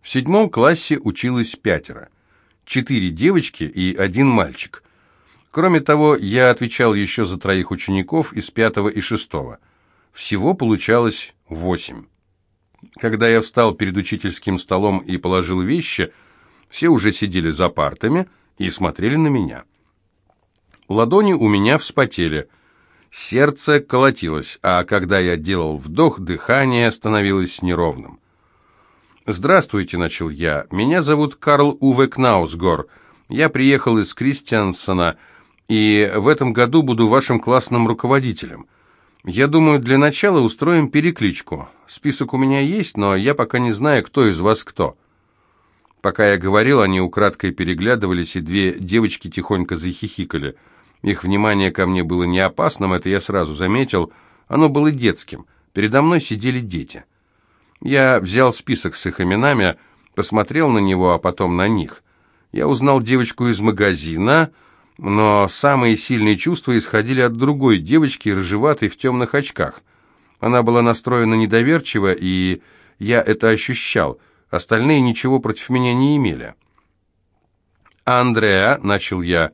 В седьмом классе училось пятеро. Четыре девочки и один мальчик. Кроме того, я отвечал еще за троих учеников из пятого и шестого. Всего получалось восемь. Когда я встал перед учительским столом и положил вещи, все уже сидели за партами и смотрели на меня. Ладони у меня вспотели, сердце колотилось, а когда я делал вдох, дыхание становилось неровным. «Здравствуйте», — начал я, — «меня зовут Карл Уве Кнаусгор. Я приехал из Кристиансона, и в этом году буду вашим классным руководителем. Я думаю, для начала устроим перекличку. Список у меня есть, но я пока не знаю, кто из вас кто». Пока я говорил, они украдкой переглядывались, и две девочки тихонько захихикали. Их внимание ко мне было не опасным, это я сразу заметил. Оно было детским. Передо мной сидели дети. Я взял список с их именами, посмотрел на него, а потом на них. Я узнал девочку из магазина, но самые сильные чувства исходили от другой девочки, рыжеватой в темных очках. Она была настроена недоверчиво, и я это ощущал. Остальные ничего против меня не имели. «Андреа», — начал я.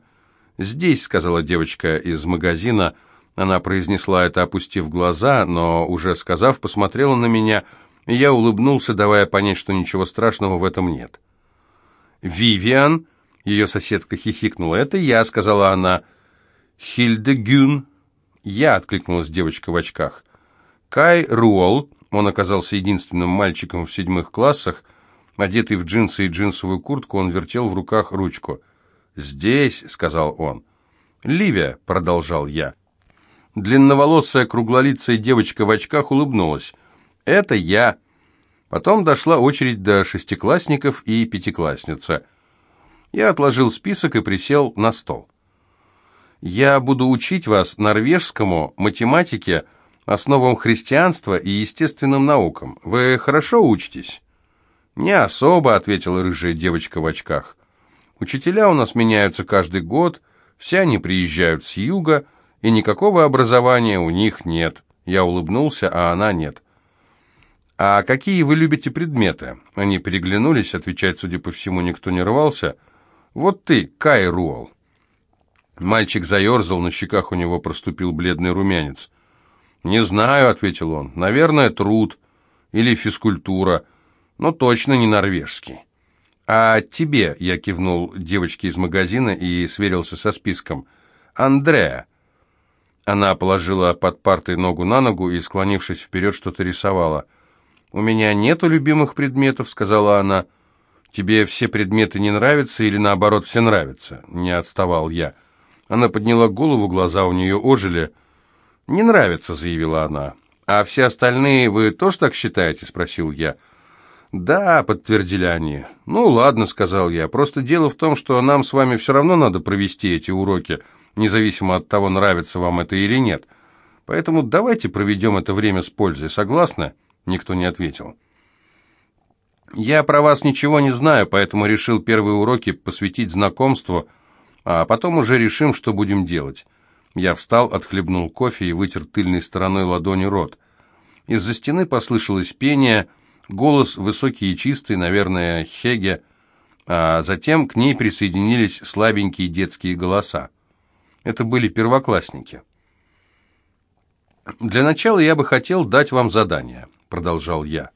«Здесь», — сказала девочка из магазина. Она произнесла это, опустив глаза, но, уже сказав, посмотрела на меня — я улыбнулся, давая понять, что ничего страшного в этом нет. «Вивиан?» — ее соседка хихикнула. «Это я», — сказала она. «Хильдегюн?» «Я», — откликнулась девочка в очках. «Кай Руол?» Он оказался единственным мальчиком в седьмых классах. Одетый в джинсы и джинсовую куртку, он вертел в руках ручку. «Здесь», — сказал он. «Ливия», — продолжал я. Длинноволосая круглолицая девочка в очках улыбнулась. Это я. Потом дошла очередь до шестиклассников и пятиклассницы. Я отложил список и присел на стол. Я буду учить вас норвежскому, математике, основам христианства и естественным наукам. Вы хорошо учитесь? Не особо, ответила рыжая девочка в очках. Учителя у нас меняются каждый год, все они приезжают с юга, и никакого образования у них нет. Я улыбнулся, а она нет. «А какие вы любите предметы?» Они переглянулись, отвечать, судя по всему, никто не рвался. «Вот ты, Кай Руал». Мальчик заерзал, на щеках у него проступил бледный румянец. «Не знаю», — ответил он, — «наверное, труд или физкультура, но точно не норвежский». «А тебе?» — я кивнул девочке из магазина и сверился со списком. «Андреа». Она положила под партой ногу на ногу и, склонившись вперед, что-то рисовала. «У меня нету любимых предметов», — сказала она. «Тебе все предметы не нравятся или, наоборот, все нравятся?» Не отставал я. Она подняла голову, глаза у нее ожили. «Не нравится», — заявила она. «А все остальные вы тоже так считаете?» — спросил я. «Да», — подтвердили они. «Ну, ладно», — сказал я. «Просто дело в том, что нам с вами все равно надо провести эти уроки, независимо от того, нравится вам это или нет. Поэтому давайте проведем это время с пользой. Согласны?» Никто не ответил. «Я про вас ничего не знаю, поэтому решил первые уроки посвятить знакомству, а потом уже решим, что будем делать». Я встал, отхлебнул кофе и вытер тыльной стороной ладони рот. Из-за стены послышалось пение, голос высокий и чистый, наверное, Хеге, а затем к ней присоединились слабенькие детские голоса. Это были первоклассники. Для начала я бы хотел дать вам задание продолжал я.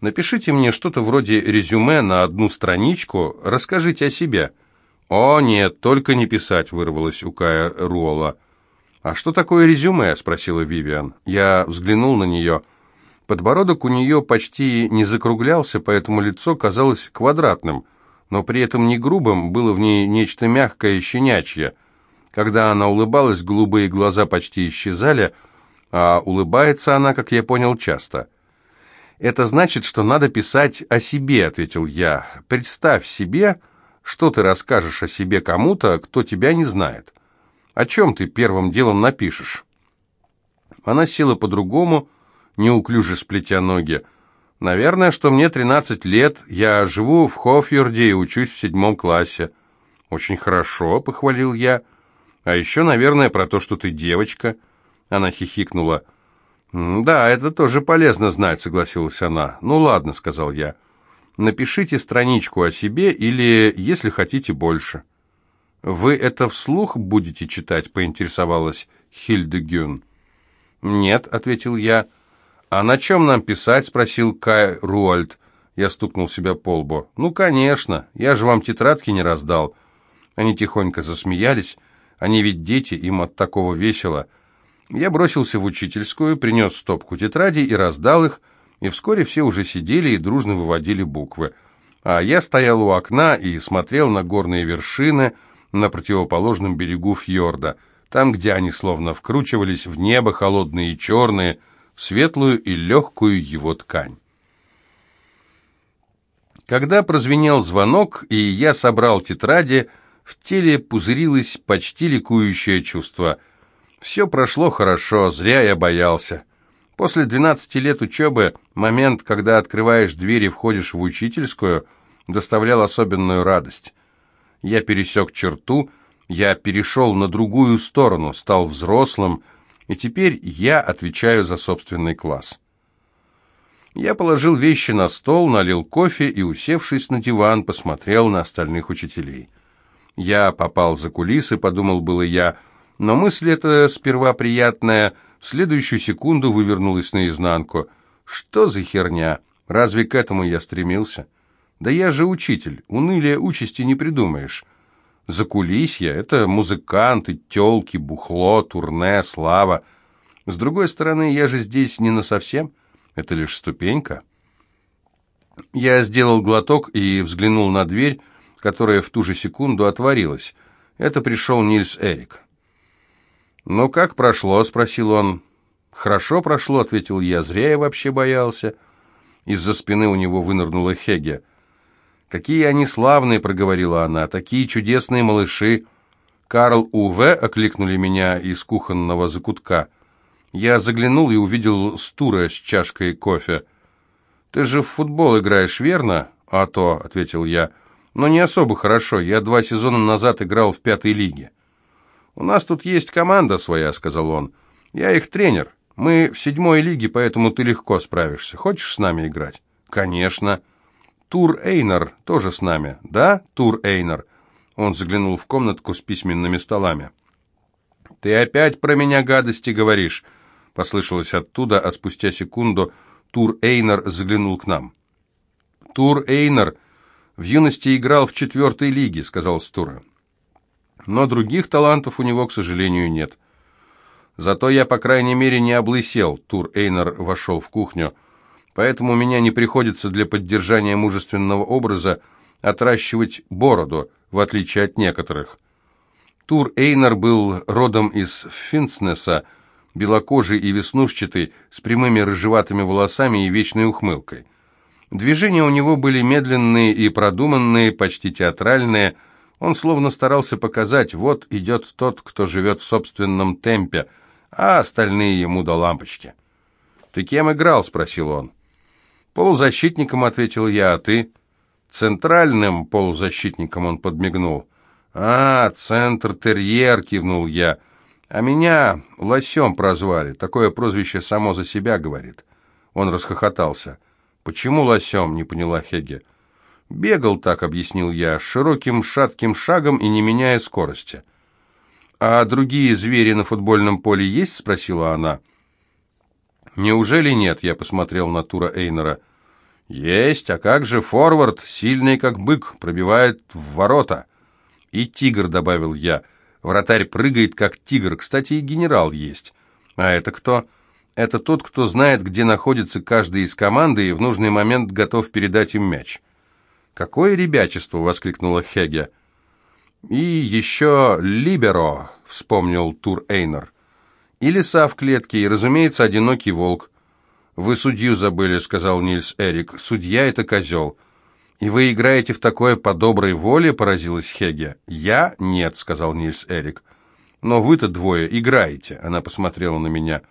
Напишите мне что-то вроде резюме на одну страничку, расскажите о себе. О, нет, только не писать, вырвалось у Кая Руола. А что такое резюме? спросила Вивиан. Я взглянул на нее. Подбородок у нее почти не закруглялся, поэтому лицо казалось квадратным, но при этом не грубым, было в ней нечто мягкое и щенячье. Когда она улыбалась, голубые глаза почти исчезали, а улыбается она, как я понял, часто. «Это значит, что надо писать о себе», — ответил я. «Представь себе, что ты расскажешь о себе кому-то, кто тебя не знает. О чем ты первым делом напишешь?» Она села по-другому, неуклюже сплетя ноги. «Наверное, что мне 13 лет, я живу в Хофьорде и учусь в седьмом классе». «Очень хорошо», — похвалил я. «А еще, наверное, про то, что ты девочка». Она хихикнула. «Да, это тоже полезно знать», — согласилась она. «Ну ладно», — сказал я. Напишите страничку о себе или, если хотите, больше». «Вы это вслух будете читать?» — поинтересовалась Хильда Гюн. «Нет», — ответил я. «А на чем нам писать?» — спросил Кай Руальд. Я стукнул себя по лбу. «Ну, конечно, я же вам тетрадки не раздал». Они тихонько засмеялись. Они ведь дети, им от такого весело. Я бросился в учительскую, принес стопку тетрадей и раздал их, и вскоре все уже сидели и дружно выводили буквы. А я стоял у окна и смотрел на горные вершины на противоположном берегу фьорда, там, где они словно вкручивались в небо, холодные и черные, в светлую и легкую его ткань. Когда прозвенел звонок, и я собрал тетради, в теле пузырилось почти ликующее чувство. Все прошло хорошо, зря я боялся. После 12 лет учебы момент, когда открываешь дверь и входишь в учительскую, доставлял особенную радость. Я пересек черту, я перешел на другую сторону, стал взрослым, и теперь я отвечаю за собственный класс. Я положил вещи на стол, налил кофе и, усевшись на диван, посмотрел на остальных учителей. Я попал за кулисы, подумал было я, но мысль эта сперва приятная, в следующую секунду вывернулась наизнанку. Что за херня? Разве к этому я стремился? Да я же учитель, унылия участи не придумаешь. Закулисье — это музыканты, тёлки, бухло, турне, слава. С другой стороны, я же здесь не насовсем, это лишь ступенька. Я сделал глоток и взглянул на дверь, которая в ту же секунду отворилась. Это пришел Нильс Эрик. «Ну, как прошло?» — спросил он. «Хорошо прошло», — ответил я. «Зря я вообще боялся». Из-за спины у него вынырнула Хеге. «Какие они славные!» — проговорила она. «Такие чудесные малыши!» Карл Уве окликнули меня из кухонного закутка. Я заглянул и увидел Стура с чашкой кофе. «Ты же в футбол играешь, верно?» «А то», — ответил я но не особо хорошо. Я два сезона назад играл в пятой лиге. «У нас тут есть команда своя», — сказал он. «Я их тренер. Мы в седьмой лиге, поэтому ты легко справишься. Хочешь с нами играть?» «Конечно». «Тур Эйнер тоже с нами, да, Тур Эйнер?» Он заглянул в комнатку с письменными столами. «Ты опять про меня гадости говоришь?» Послышалось оттуда, а спустя секунду Тур Эйнер заглянул к нам. «Тур Эйнер в юности играл в четвертой лиге», — сказал Стура. «Но других талантов у него, к сожалению, нет». «Зато я, по крайней мере, не облысел», — Тур Эйнер вошел в кухню. «Поэтому у меня не приходится для поддержания мужественного образа отращивать бороду, в отличие от некоторых». Тур Эйнер был родом из Финснеса, белокожий и веснушчатый, с прямыми рыжеватыми волосами и вечной ухмылкой. Движения у него были медленные и продуманные, почти театральные. Он словно старался показать, вот идет тот, кто живет в собственном темпе, а остальные ему до лампочки. «Ты кем играл?» — спросил он. «Полузащитником», — ответил я, — «а ты?» «Центральным полузащитником», — он подмигнул. «А, центр-терьер», — кивнул я. «А меня лосем прозвали. Такое прозвище само за себя говорит». Он расхохотался. «Почему лосем?» — не поняла Хеге. «Бегал так», — объяснил я, — «широким шатким шагом и не меняя скорости». «А другие звери на футбольном поле есть?» — спросила она. «Неужели нет?» — я посмотрел на Тура Эйнера. «Есть, а как же форвард, сильный как бык, пробивает в ворота?» «И тигр», — добавил я. «Вратарь прыгает, как тигр. Кстати, и генерал есть». «А это кто?» Это тот, кто знает, где находится каждый из команды и в нужный момент готов передать им мяч. «Какое ребячество!» — воскликнула Хеге. «И еще Либеро», — вспомнил Тур Эйнер. «И лиса в клетке, и, разумеется, одинокий волк». «Вы судью забыли», — сказал Нильс Эрик. «Судья — это козел». «И вы играете в такое по доброй воле?» — поразилась Хеге. «Я? Нет», — сказал Нильс Эрик. «Но вы-то двое играете», — она посмотрела на меня.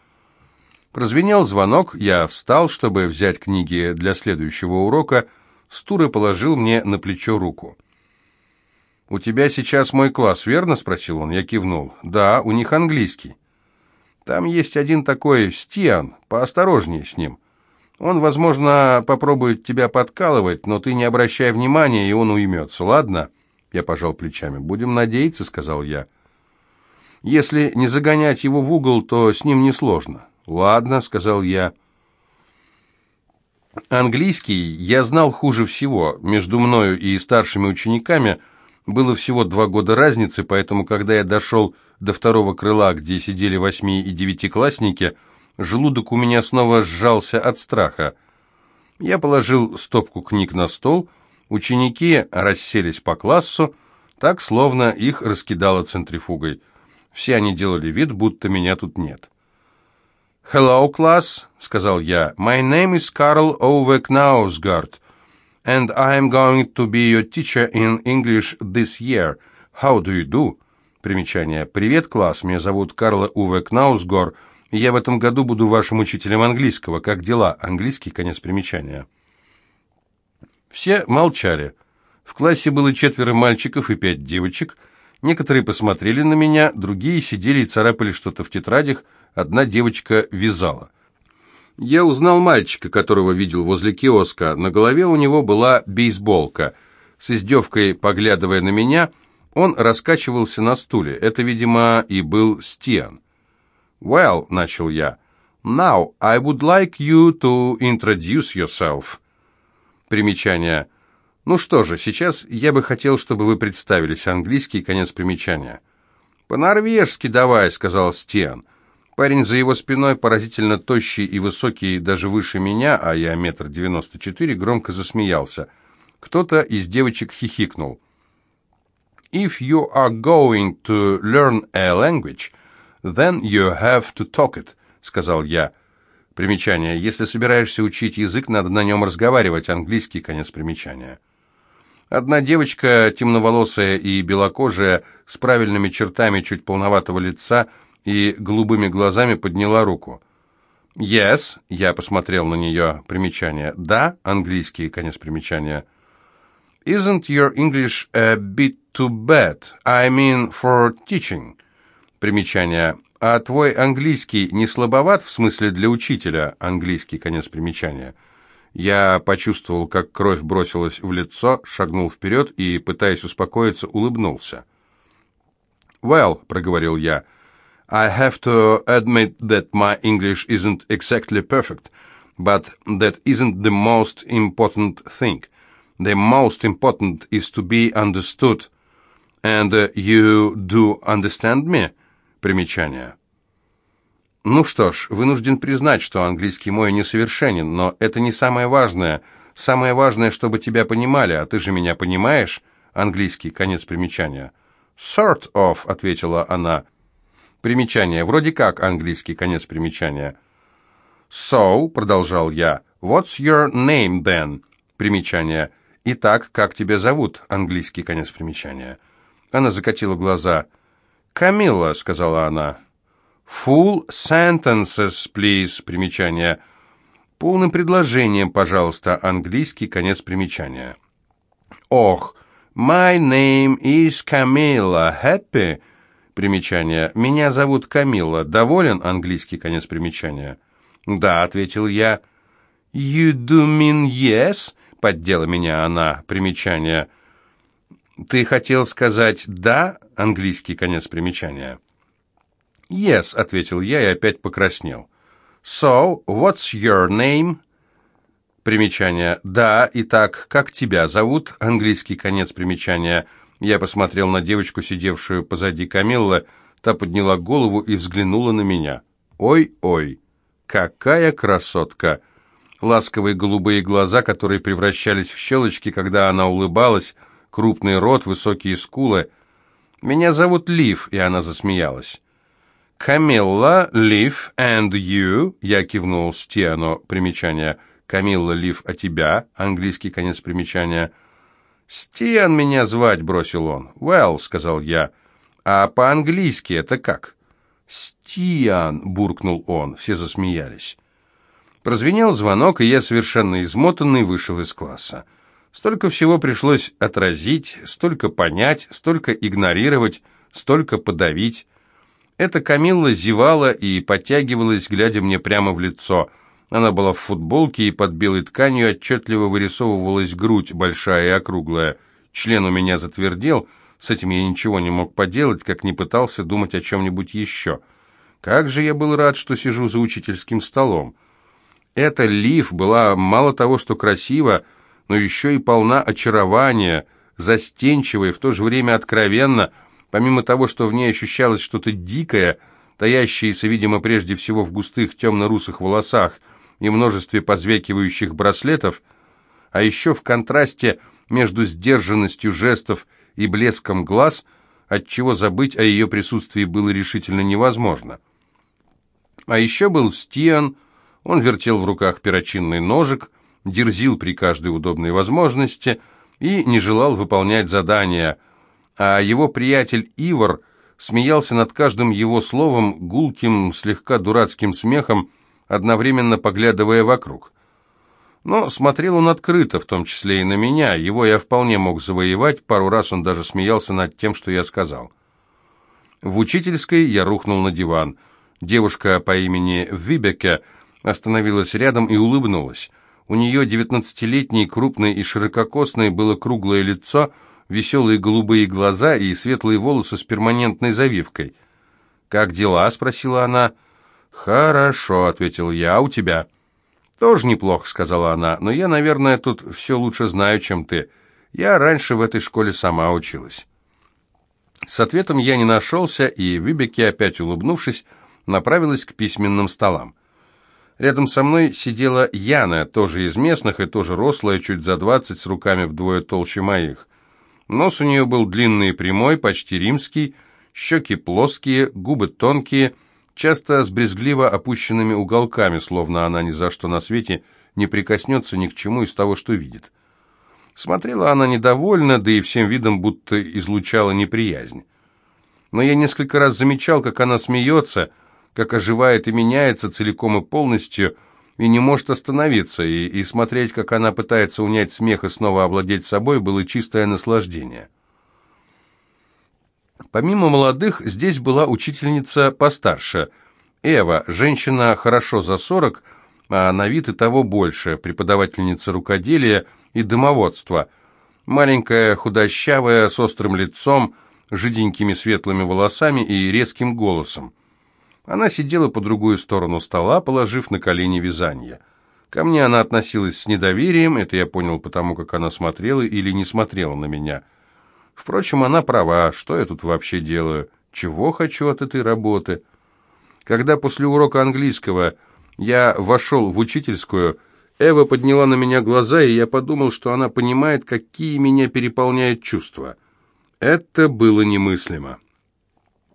Прозвенел звонок, я встал, чтобы взять книги для следующего урока. Стура положил мне на плечо руку. «У тебя сейчас мой класс, верно?» — спросил он. Я кивнул. «Да, у них английский». «Там есть один такой Стиан, поосторожнее с ним. Он, возможно, попробует тебя подкалывать, но ты не обращай внимания, и он уймется, ладно?» Я пожал плечами. «Будем надеяться», — сказал я. «Если не загонять его в угол, то с ним несложно». «Ладно», — сказал я. Английский я знал хуже всего. Между мною и старшими учениками было всего два года разницы, поэтому, когда я дошел до второго крыла, где сидели восьми- и девятиклассники, желудок у меня снова сжался от страха. Я положил стопку книг на стол, ученики расселись по классу, так, словно их раскидало центрифугой. Все они делали вид, будто меня тут нет. «Hello, class», — сказал я. «My name is Karl Ove Knausgaard, and I am going to be your teacher in English this year. How do you do?» Примечание. «Привет, класс, меня зовут Карла Уве Кнаусгор, я в этом году буду вашим учителем английского. Как дела?» Английский, конец примечания. Все молчали. В классе было четверо мальчиков и пять девочек. Некоторые посмотрели на меня, другие сидели и царапали что-то в тетрадях, одна девочка вязала. Я узнал мальчика, которого видел возле киоска. На голове у него была бейсболка. С издевкой, поглядывая на меня, он раскачивался на стуле. Это, видимо, и был Стиан. «Well», — начал я, — «now I would like you to introduce yourself». Примечание. «Ну что же, сейчас я бы хотел, чтобы вы представились. Английский конец примечания». «По-норвежски давай», — сказал Стиан. Парень за его спиной, поразительно тощий и высокий, даже выше меня, а я метр девяносто четыре, громко засмеялся. Кто-то из девочек хихикнул. «If you are going to learn a language, then you have to talk it», — сказал я. Примечание. Если собираешься учить язык, надо на нем разговаривать. Английский конец примечания. Одна девочка, темноволосая и белокожая, с правильными чертами чуть полноватого лица — и голубыми глазами подняла руку. «Yes», — я посмотрел на нее, примечание. «Да», английский, конец примечания. «Isn't your English a bit too bad? I mean for teaching?» Примечание. «А твой английский не слабоват в смысле для учителя?» Английский, конец примечания. Я почувствовал, как кровь бросилась в лицо, шагнул вперед и, пытаясь успокоиться, улыбнулся. «Well», — проговорил я, — I have to admit that my English isn't exactly perfect, but that isn't the most important thing. The most important is to be understood. And uh, you do understand me? Примечание. Ну что ж, вынужден признать, что английский мой несовершенен, но это не самое важное. Самое важное, чтобы тебя понимали, а ты же меня понимаешь? Английский, конец примечания. Sort of, ответила она. Примечание. Вроде как английский конец примечания. So, продолжал я, what's your name then? Примечание. Итак, как тебя зовут? Английский конец примечания. Она закатила глаза. «Камилла», — сказала она. «Full sentences, please», примечание. «Полным предложением, пожалуйста», английский конец примечания. «Ох, my name is Camilla. Happy?» Примечание. «Меня зовут Камилла. Доволен?» Английский конец примечания. «Да», — ответил я. «You do mean yes?» — поддела меня она. Примечание. «Ты хотел сказать «да»?» Английский конец примечания. «Yes», — ответил я и опять покраснел. «So, what's your name?» Примечание. «Да, итак, как тебя зовут?» Английский конец примечания. Я посмотрел на девочку, сидевшую позади Камиллы. Та подняла голову и взглянула на меня. «Ой-ой, какая красотка!» Ласковые голубые глаза, которые превращались в щелочки, когда она улыбалась, крупный рот, высокие скулы. «Меня зовут Лив», и она засмеялась. «Камилла, Лив, and you?» Я кивнул Стиано, примечание. «Камилла, Лив, а тебя?» Английский конец примечания. «Стиан меня звать», — бросил он. «Well», — сказал я. «А по-английски это как?» «Стиан», — буркнул он. Все засмеялись. Прозвенел звонок, и я, совершенно измотанный, вышел из класса. Столько всего пришлось отразить, столько понять, столько игнорировать, столько подавить. Эта Камилла зевала и подтягивалась, глядя мне прямо в лицо. Она была в футболке, и под белой тканью отчетливо вырисовывалась грудь, большая и округлая. Член у меня затвердел, с этим я ничего не мог поделать, как не пытался думать о чем-нибудь еще. Как же я был рад, что сижу за учительским столом. Эта Лив была мало того, что красива, но еще и полна очарования, застенчива и в то же время откровенно, помимо того, что в ней ощущалось что-то дикое, таящееся, видимо, прежде всего в густых темно-русых волосах и множестве позвякивающих браслетов, а еще в контрасте между сдержанностью жестов и блеском глаз, отчего забыть о ее присутствии было решительно невозможно. А еще был Стиан, он вертел в руках перочинный ножик, дерзил при каждой удобной возможности и не желал выполнять задания, а его приятель Ивар смеялся над каждым его словом гулким, слегка дурацким смехом, одновременно поглядывая вокруг. Но смотрел он открыто, в том числе и на меня, его я вполне мог завоевать, пару раз он даже смеялся над тем, что я сказал. В учительской я рухнул на диван. Девушка по имени Вибеке остановилась рядом и улыбнулась. У нее, девятнадцатилетней, крупной и ширококосной, было круглое лицо, веселые голубые глаза и светлые волосы с перманентной завивкой. «Как дела?» — спросила она. «Хорошо», — ответил я. «А у тебя?» «Тоже неплохо», — сказала она, — «но я, наверное, тут все лучше знаю, чем ты. Я раньше в этой школе сама училась». С ответом я не нашелся, и Вибеки, опять улыбнувшись, направилась к письменным столам. Рядом со мной сидела Яна, тоже из местных и тоже рослая, чуть за двадцать, с руками вдвое толще моих. Нос у нее был длинный и прямой, почти римский, щеки плоские, губы тонкие, часто с брезгливо опущенными уголками, словно она ни за что на свете не прикоснется ни к чему из того, что видит. Смотрела она недовольно, да и всем видом будто излучала неприязнь. Но я несколько раз замечал, как она смеется — как оживает и меняется целиком и полностью, и не может остановиться, и, и смотреть, как она пытается унять смех и снова овладеть собой, было чистое наслаждение. Помимо молодых, здесь была учительница постарше. Эва, женщина хорошо за сорок, а на вид и того больше, преподавательница рукоделия и домоводства. Маленькая, худощавая, с острым лицом, жиденькими светлыми волосами и резким голосом. Она сидела по другую сторону стола, положив на колени вязание. Ко мне она относилась с недоверием, это я понял потому, как она смотрела или не смотрела на меня. Впрочем, она права, что я тут вообще делаю, чего хочу от этой работы. Когда после урока английского я вошел в учительскую, Эва подняла на меня глаза, и я подумал, что она понимает, какие меня переполняют чувства. Это было немыслимо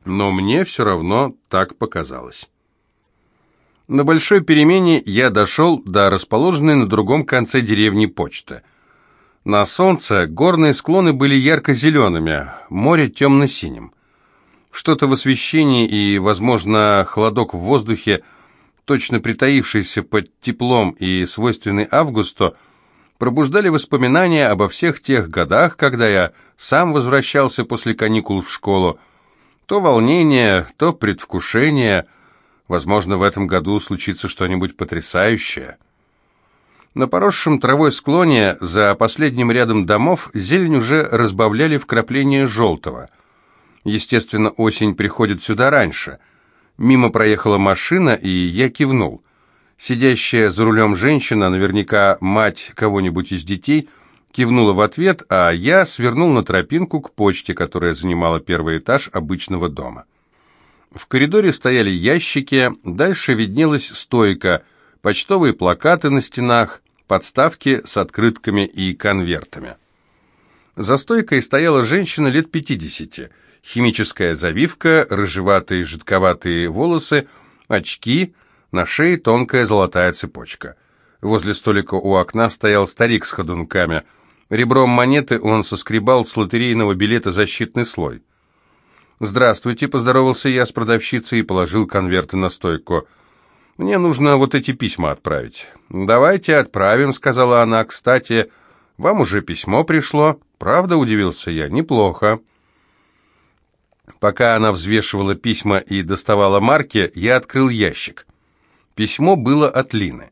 но мне все равно так показалось. На большой перемене я дошел до расположенной на другом конце деревни почты. На солнце горные склоны были ярко-зелеными, море темно-синим. Что-то в освещении и, возможно, холодок в воздухе, точно притаившийся под теплом и свойственный августу, пробуждали воспоминания обо всех тех годах, когда я сам возвращался после каникул в школу, то волнение, то предвкушение. Возможно, в этом году случится что-нибудь потрясающее. На поросшем травой склоне за последним рядом домов зелень уже разбавляли вкрапления желтого. Естественно, осень приходит сюда раньше. Мимо проехала машина, и я кивнул. Сидящая за рулем женщина, наверняка мать кого-нибудь из детей, кивнула в ответ, а я свернул на тропинку к почте, которая занимала первый этаж обычного дома. В коридоре стояли ящики, дальше виднелась стойка, почтовые плакаты на стенах, подставки с открытками и конвертами. За стойкой стояла женщина лет пятидесяти, химическая завивка, рыжеватые жидковатые волосы, очки, на шее тонкая золотая цепочка. Возле столика у окна стоял старик с ходунками – Ребром монеты он соскребал с лотерейного билета защитный слой. «Здравствуйте», — поздоровался я с продавщицей и положил конверты на стойку. «Мне нужно вот эти письма отправить». «Давайте отправим», — сказала она. «Кстати, вам уже письмо пришло». «Правда?» — удивился я. «Неплохо». Пока она взвешивала письма и доставала марки, я открыл ящик. Письмо было от Лины.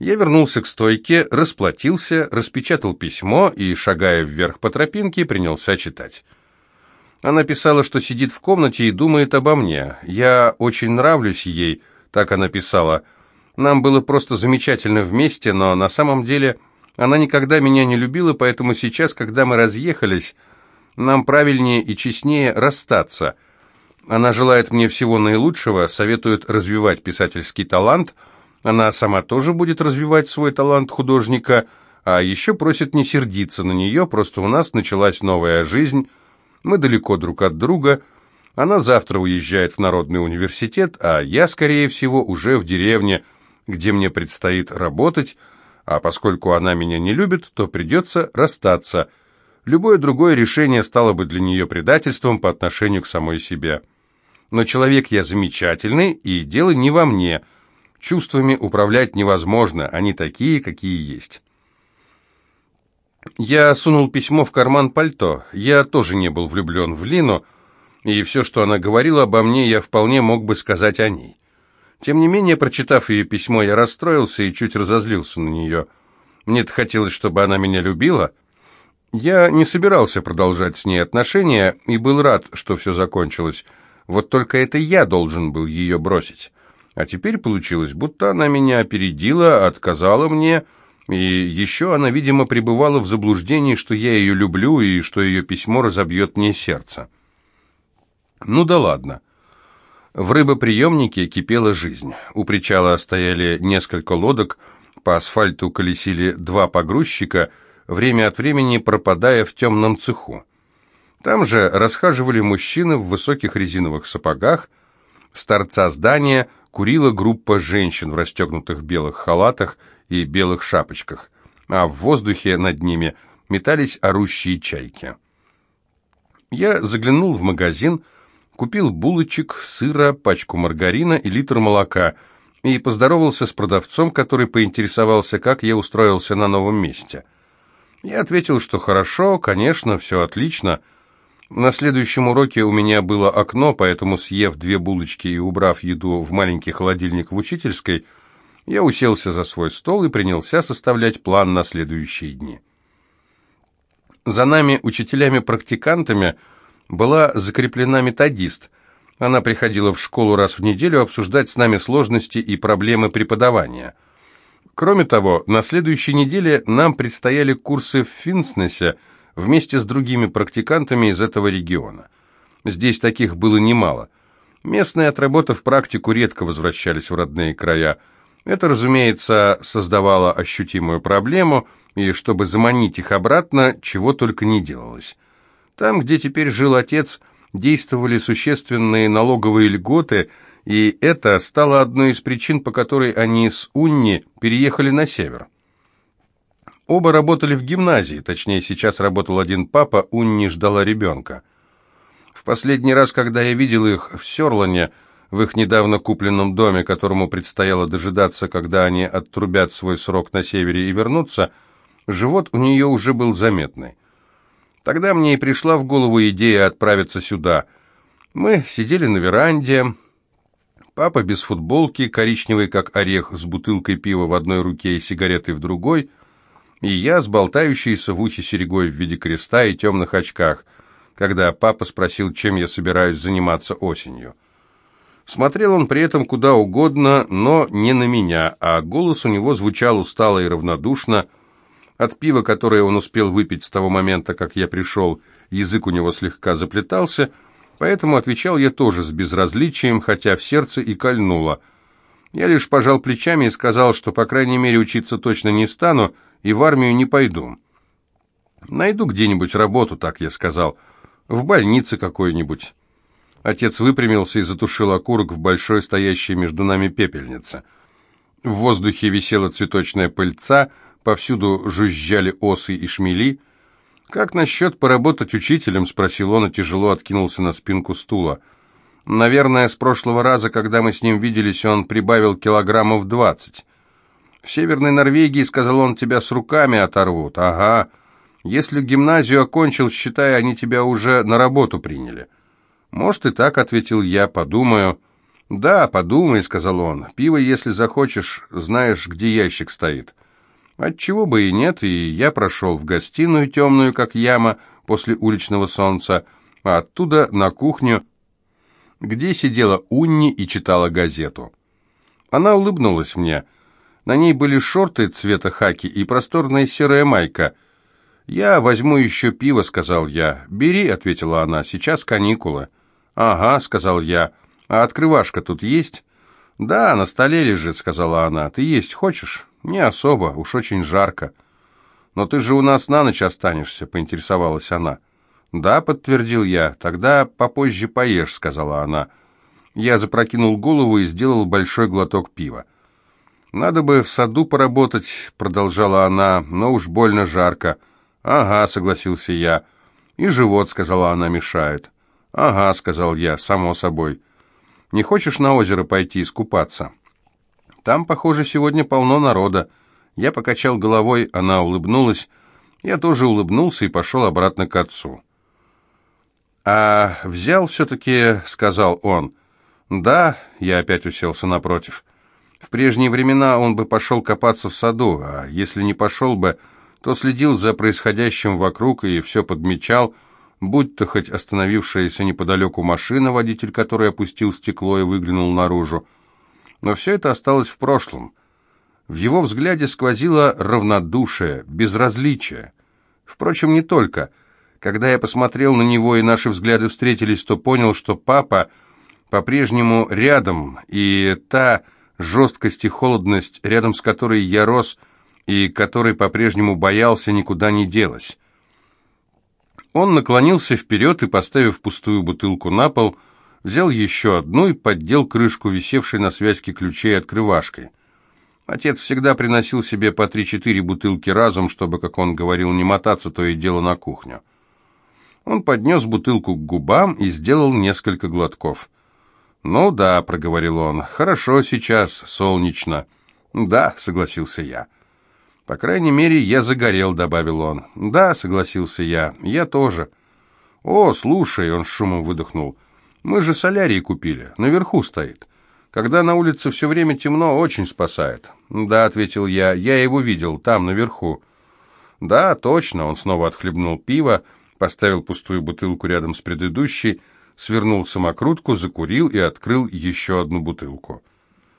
Я вернулся к стойке, расплатился, распечатал письмо и, шагая вверх по тропинке, принялся читать. Она писала, что сидит в комнате и думает обо мне. Я очень нравлюсь ей, так она писала. Нам было просто замечательно вместе, но на самом деле она никогда меня не любила, поэтому сейчас, когда мы разъехались, нам правильнее и честнее расстаться. Она желает мне всего наилучшего, советует развивать писательский талант. Она сама тоже будет развивать свой талант художника, а еще просит не сердиться на нее, просто у нас началась новая жизнь, мы далеко друг от друга. Она завтра уезжает в Народный университет, а я, скорее всего, уже в деревне, где мне предстоит работать, а поскольку она меня не любит, то придется расстаться. Любое другое решение стало бы для нее предательством по отношению к самой себе. Но человек я замечательный, и дело не во мне. Чувствами управлять невозможно, они такие, какие есть. Я сунул письмо в карман пальто. Я тоже не был влюблен в Лину, и все, что она говорила обо мне, я вполне мог бы сказать о ней. Тем не менее, прочитав ее письмо, я расстроился и чуть разозлился на нее. Мне-то хотелось, чтобы она меня любила. Я не собирался продолжать с ней отношения и был рад, что все закончилось. Вот только это я должен был ее бросить. А теперь получилось, будто она меня опередила, отказала мне и еще она, видимо, пребывала в заблуждении, что я ее люблю и что ее письмо разобьет мне сердце. Ну да ладно. В рыбоприемнике кипела жизнь. У причала стояли несколько лодок, по асфальту колесили два погрузчика, время от времени пропадая в темном цеху. Там же расхаживали мужчины в высоких резиновых сапогах. С торца здания курила группа женщин в расстегнутых белых халатах и белых шапочках, а в воздухе над ними метались орущие чайки. Я заглянул в магазин, купил булочек, сыра, пачку маргарина и литр молока и поздоровался с продавцом, который поинтересовался, как я устроился на новом месте. Я ответил, что хорошо, конечно, все отлично. На следующем уроке у меня было окно, поэтому, съев две булочки и убрав еду в маленький холодильник в учительской, я уселся за свой стол и принялся составлять план на следующие дни. За нами, учителями-практикантами, была закреплена методист. Она приходила в школу раз в неделю обсуждать с нами сложности и проблемы преподавания. Кроме того, на следующей неделе нам предстояли курсы в Финснесе вместе с другими практикантами из этого региона. Здесь таких было немало. Местные, отработав практику, редко возвращались в родные края – это, разумеется, создавало ощутимую проблему, и чтобы заманить их обратно, чего только не делалось. Там, где теперь жил отец, действовали существенные налоговые льготы, и это стало одной из причин, по которой они с Унни переехали на север. Оба работали в гимназии, точнее, сейчас работал один папа, Унни ждала ребенка. В последний раз, когда я видел их в Серлане, в их недавно купленном доме, которому предстояло дожидаться, когда они оттрубят свой срок на севере и вернутся, живот у нее уже был заметный. Тогда мне и пришла в голову идея отправиться сюда. Мы сидели на веранде, папа без футболки, коричневый как орех, с бутылкой пива в одной руке и сигаретой в другой, и я с болтающейся в ухе серегой в виде креста и темных очках, когда папа спросил, чем я собираюсь заниматься осенью. Смотрел он при этом куда угодно, но не на меня, а голос у него звучал устало и равнодушно. От пива, которое он успел выпить с того момента, как я пришел, язык у него слегка заплетался, поэтому отвечал я тоже с безразличием, хотя в сердце и кольнуло. Я лишь пожал плечами и сказал, что, по крайней мере, учиться точно не стану и в армию не пойду. «Найду где-нибудь работу», так я сказал, — «в больнице какой-нибудь». Отец выпрямился и затушил окурок в большой стоящей между нами пепельнице. В воздухе висела цветочная пыльца, повсюду жужжали осы и шмели. «Как насчет поработать учителем?» — спросил он и тяжело откинулся на спинку стула. «Наверное, с прошлого раза, когда мы с ним виделись, он прибавил килограммов двадцать. В Северной Норвегии, — сказал он, — тебя с руками оторвут. Ага. Если гимназию окончил, считай, они тебя уже на работу приняли». «Может и так», — ответил я, — «подумаю». «Да, подумай», — сказал он. «Пиво, если захочешь, знаешь, где ящик стоит». Отчего бы и нет, и я прошел в гостиную, темную, как яма, после уличного солнца, а оттуда на кухню, где сидела Унни и читала газету. Она улыбнулась мне. На ней были шорты цвета хаки и просторная серая майка. «Я возьму еще пиво», — сказал я. «Бери», — ответила она, — «сейчас каникулы». «Ага», — сказал я. «А открывашка тут есть?» «Да, на столе лежит», — сказала она. «Ты есть хочешь?» «Не особо, уж очень жарко». «Но ты же у нас на ночь останешься», — поинтересовалась она. «Да», — подтвердил я. «Тогда попозже поешь», — сказала она. Я запрокинул голову и сделал большой глоток пива. «Надо бы в саду поработать», — продолжала она, — «но уж больно жарко». «Ага», — согласился я. «И живот», — сказала она, — «мешает». «Ага», — сказал я, — «само собой». «Не хочешь на озеро пойти искупаться?» «Там, похоже, сегодня полно народа». Я покачал головой, она улыбнулась. Я тоже улыбнулся и пошел обратно к отцу. «А взял все-таки», — сказал он. «Да», — я опять уселся напротив. «В прежние времена он бы пошел копаться в саду, а если не пошел бы, то следил за происходящим вокруг и все подмечал, будь то хоть остановившаяся неподалеку машина, водитель которой опустил стекло и выглянул наружу. Но все это осталось в прошлом. В его взгляде сквозило равнодушие, безразличие. Впрочем, не только — когда я посмотрел на него и наши взгляды встретились, то понял, что папа по-прежнему рядом, и та жесткость и холодность, рядом с которой я рос и которой по-прежнему боялся, никуда не делась. Он наклонился вперед и, поставив пустую бутылку на пол, взял еще одну и поддел крышку, висевшей на связке ключей открывашкой. Отец всегда приносил себе по три-четыре бутылки разом, чтобы, как он говорил, не мотаться то и дело на кухню. Он поднес бутылку к губам и сделал несколько глотков. «Ну да», — проговорил он, — «хорошо сейчас, солнечно». «Да», — согласился я. «По крайней мере, я загорел», — добавил он. «Да», — согласился я, — «я тоже». «О, слушай», — он шумом выдохнул, — «мы же солярий купили, наверху стоит. Когда на улице все время темно, очень спасает». «Да», — ответил я, — «я его видел, там, наверху». «Да, точно», — он снова отхлебнул пиво, — поставил пустую бутылку рядом с предыдущей, свернул самокрутку, закурил и открыл еще одну бутылку.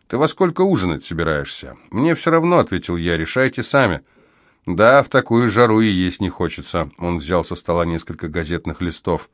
«Ты во сколько ужинать собираешься?» «Мне все равно», — ответил я, — «решайте сами». «Да, в такую жару и есть не хочется». Он взял со стола несколько газетных листов.